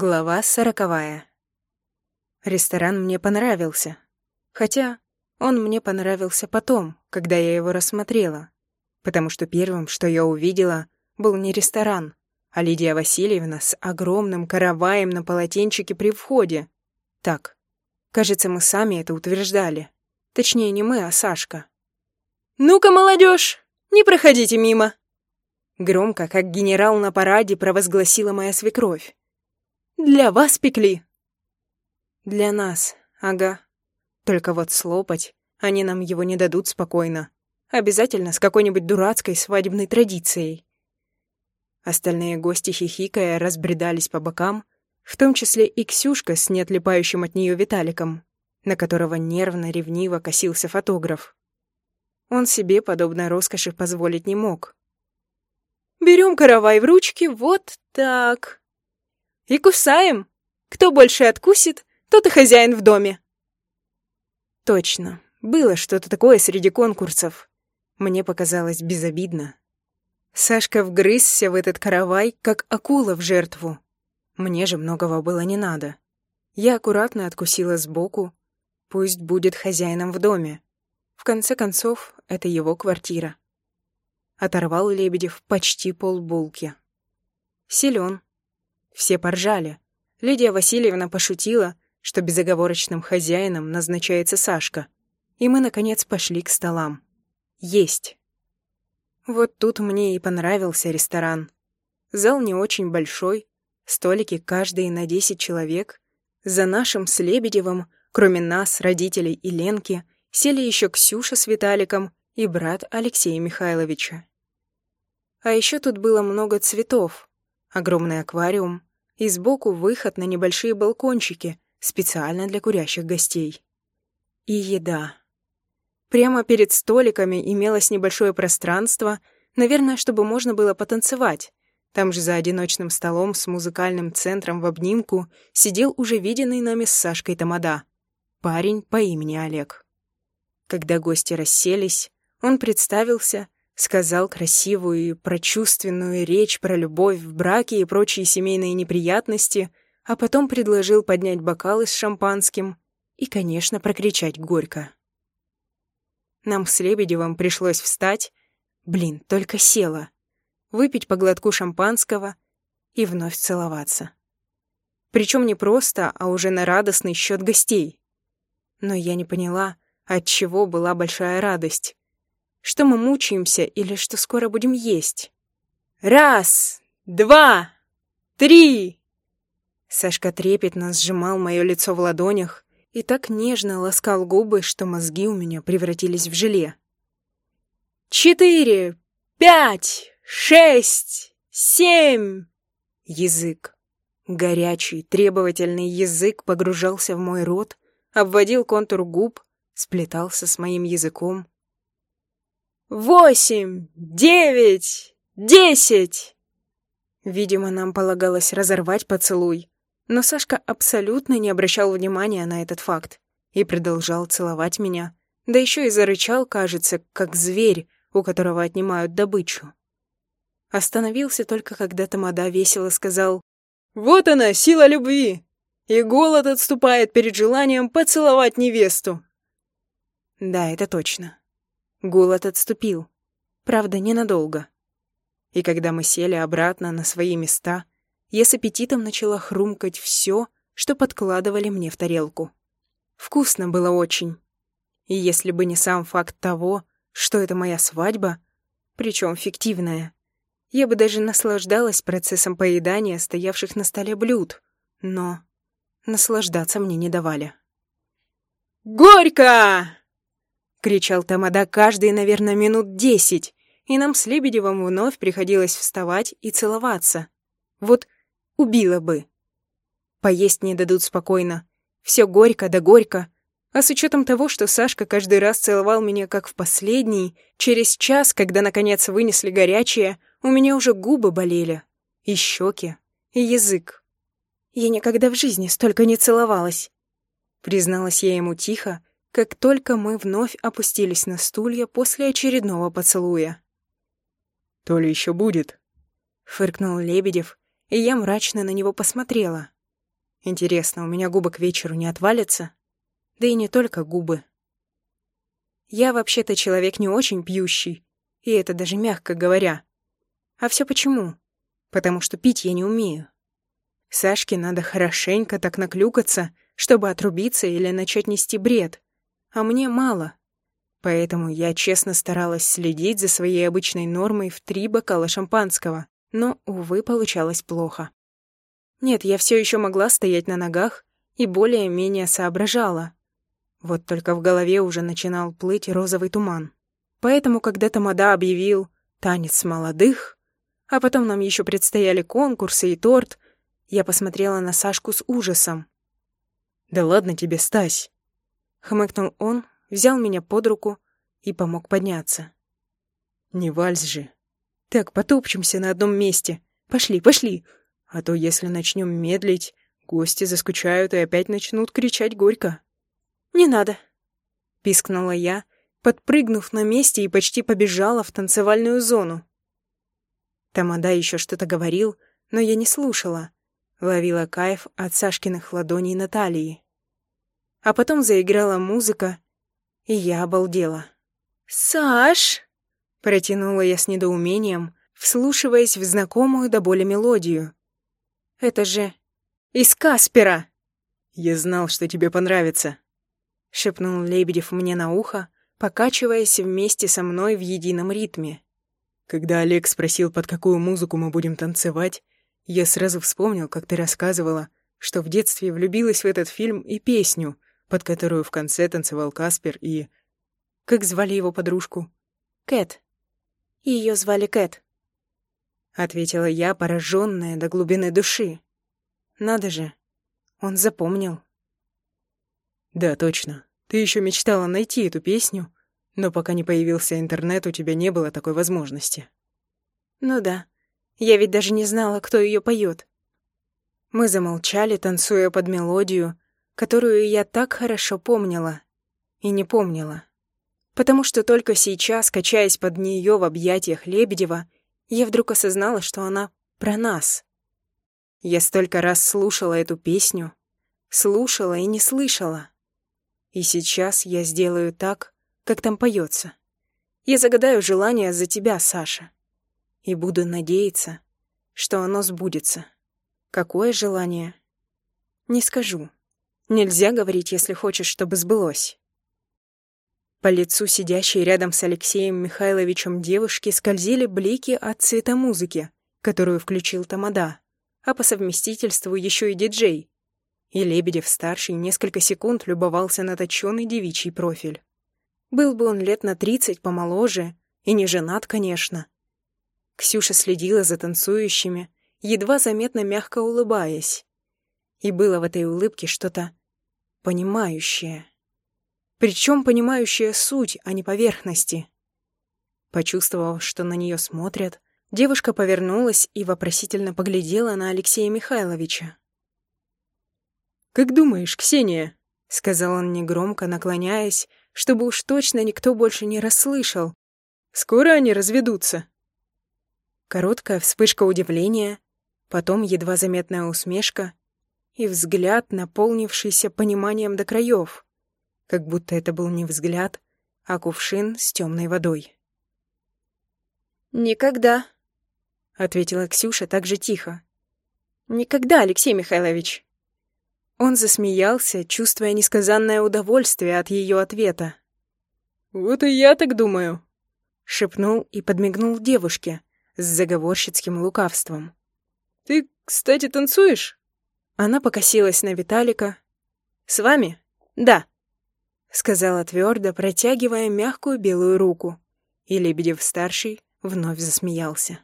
Глава сороковая. Ресторан мне понравился. Хотя он мне понравился потом, когда я его рассмотрела. Потому что первым, что я увидела, был не ресторан, а Лидия Васильевна с огромным караваем на полотенчике при входе. Так, кажется, мы сами это утверждали. Точнее, не мы, а Сашка. «Ну-ка, молодежь, не проходите мимо!» Громко, как генерал на параде, провозгласила моя свекровь. Для вас пекли. Для нас, ага. Только вот слопать они нам его не дадут спокойно. Обязательно с какой-нибудь дурацкой свадебной традицией. Остальные гости, хихикая, разбредались по бокам, в том числе и Ксюшка с неотлипающим от нее Виталиком, на которого нервно-ревниво косился фотограф. Он себе подобной роскоши позволить не мог. «Берем каравай в ручки, вот так», и кусаем. Кто больше откусит, тот и хозяин в доме. Точно, было что-то такое среди конкурсов. Мне показалось безобидно. Сашка вгрызся в этот каравай, как акула в жертву. Мне же многого было не надо. Я аккуратно откусила сбоку. Пусть будет хозяином в доме. В конце концов, это его квартира. Оторвал Лебедев почти полбулки. Силен, все поржали. Лидия Васильевна пошутила, что безоговорочным хозяином назначается Сашка. И мы, наконец, пошли к столам. Есть. Вот тут мне и понравился ресторан. Зал не очень большой, столики каждые на 10 человек. За нашим с Лебедевым, кроме нас, родителей и Ленки, сели еще Ксюша с Виталиком и брат Алексея Михайловича. А еще тут было много цветов, огромный аквариум, и сбоку выход на небольшие балкончики, специально для курящих гостей. И еда. Прямо перед столиками имелось небольшое пространство, наверное, чтобы можно было потанцевать. Там же за одиночным столом с музыкальным центром в обнимку сидел уже виденный нами с Сашкой Тамада, парень по имени Олег. Когда гости расселись, он представился сказал красивую и прочувственную речь про любовь в браке и прочие семейные неприятности, а потом предложил поднять бокалы с шампанским и, конечно, прокричать горько. Нам с Лебедевым пришлось встать, блин, только села, выпить по глотку шампанского и вновь целоваться. Причем не просто, а уже на радостный счет гостей. Но я не поняла, от чего была большая радость. Что мы мучаемся или что скоро будем есть? Раз, два, три! Сашка трепетно сжимал мое лицо в ладонях и так нежно ласкал губы, что мозги у меня превратились в желе. Четыре, пять, шесть, семь! Язык. Горячий, требовательный язык погружался в мой рот, обводил контур губ, сплетался с моим языком, восемь, девять, десять!» Видимо, нам полагалось разорвать поцелуй, но Сашка абсолютно не обращал внимания на этот факт и продолжал целовать меня, да еще и зарычал, кажется, как зверь, у которого отнимают добычу. Остановился только, когда Тамада весело сказал «Вот она, сила любви!» И голод отступает перед желанием поцеловать невесту. Да, это точно. Голод отступил. Правда, ненадолго. И когда мы сели обратно на свои места, я с аппетитом начала хрумкать все, что подкладывали мне в тарелку. Вкусно было очень. И если бы не сам факт того, что это моя свадьба, причем фиктивная, я бы даже наслаждалась процессом поедания стоявших на столе блюд, но наслаждаться мне не давали. «Горько!» — кричал Тамада каждые, наверное, минут десять, и нам с Лебедевым вновь приходилось вставать и целоваться. Вот убило бы. Поесть не дадут спокойно. Все горько да горько. А с учетом того, что Сашка каждый раз целовал меня как в последний, через час, когда наконец вынесли горячее, у меня уже губы болели, и щеки, и язык. Я никогда в жизни столько не целовалась. Призналась я ему тихо, как только мы вновь опустились на стулья после очередного поцелуя. «То ли еще будет?» — фыркнул Лебедев, и я мрачно на него посмотрела. Интересно, у меня губы к вечеру не отвалятся? Да и не только губы. Я вообще-то человек не очень пьющий, и это даже мягко говоря. А все почему? Потому что пить я не умею. Сашке надо хорошенько так наклюкаться, чтобы отрубиться или начать нести бред. А мне мало. Поэтому я честно старалась следить за своей обычной нормой в три бокала шампанского, но, увы, получалось плохо. Нет, я все еще могла стоять на ногах и более-менее соображала. Вот только в голове уже начинал плыть розовый туман. Поэтому, когда Тамада объявил «танец молодых», а потом нам еще предстояли конкурсы и торт, я посмотрела на Сашку с ужасом. «Да ладно тебе, Стась!» Хмыкнул он, взял меня под руку и помог подняться. «Не вальс же. Так, потопчемся на одном месте. Пошли, пошли. А то, если начнем медлить, гости заскучают и опять начнут кричать горько». «Не надо», — пискнула я, подпрыгнув на месте и почти побежала в танцевальную зону. Тамада еще что-то говорил, но я не слушала. Ловила кайф от Сашкиных ладоней Натальи. А потом заиграла музыка, и я обалдела. «Саш!» — протянула я с недоумением, вслушиваясь в знакомую до боли мелодию. «Это же из Каспера!» «Я знал, что тебе понравится», — шепнул Лебедев мне на ухо, покачиваясь вместе со мной в едином ритме. Когда Олег спросил, под какую музыку мы будем танцевать, я сразу вспомнил, как ты рассказывала, что в детстве влюбилась в этот фильм и песню, под которую в конце танцевал Каспер и... Как звали его подружку? Кэт. Ее звали Кэт. Ответила я, пораженная до глубины души. Надо же, он запомнил. Да, точно. Ты еще мечтала найти эту песню, но пока не появился интернет, у тебя не было такой возможности. Ну да. Я ведь даже не знала, кто ее поет. Мы замолчали, танцуя под мелодию, которую я так хорошо помнила и не помнила. Потому что только сейчас, качаясь под нее в объятиях Лебедева, я вдруг осознала, что она про нас. Я столько раз слушала эту песню, слушала и не слышала. И сейчас я сделаю так, как там поется. Я загадаю желание за тебя, Саша. И буду надеяться, что оно сбудется. Какое желание? Не скажу. Нельзя говорить, если хочешь, чтобы сбылось. По лицу сидящей рядом с Алексеем Михайловичем девушки скользили блики от цвета музыки, которую включил Тамада, а по совместительству еще и диджей, и Лебедев-старший несколько секунд любовался на точёный девичий профиль. Был бы он лет на тридцать помоложе, и не женат, конечно. Ксюша следила за танцующими, едва заметно мягко улыбаясь. И было в этой улыбке что-то понимающее. Причем понимающее суть, а не поверхности. Почувствовав, что на нее смотрят, девушка повернулась и вопросительно поглядела на Алексея Михайловича. «Как думаешь, Ксения?» — сказал он негромко, наклоняясь, чтобы уж точно никто больше не расслышал. «Скоро они разведутся?» Короткая вспышка удивления, потом едва заметная усмешка и взгляд, наполнившийся пониманием до краев, как будто это был не взгляд, а кувшин с темной водой. «Никогда», — ответила Ксюша так же тихо. «Никогда, Алексей Михайлович». Он засмеялся, чувствуя несказанное удовольствие от ее ответа. «Вот и я так думаю», — шепнул и подмигнул девушке с заговорщицким лукавством. «Ты, кстати, танцуешь?» Она покосилась на Виталика. «С вами?» «Да», — сказала твердо, протягивая мягкую белую руку. И Лебедев-старший вновь засмеялся.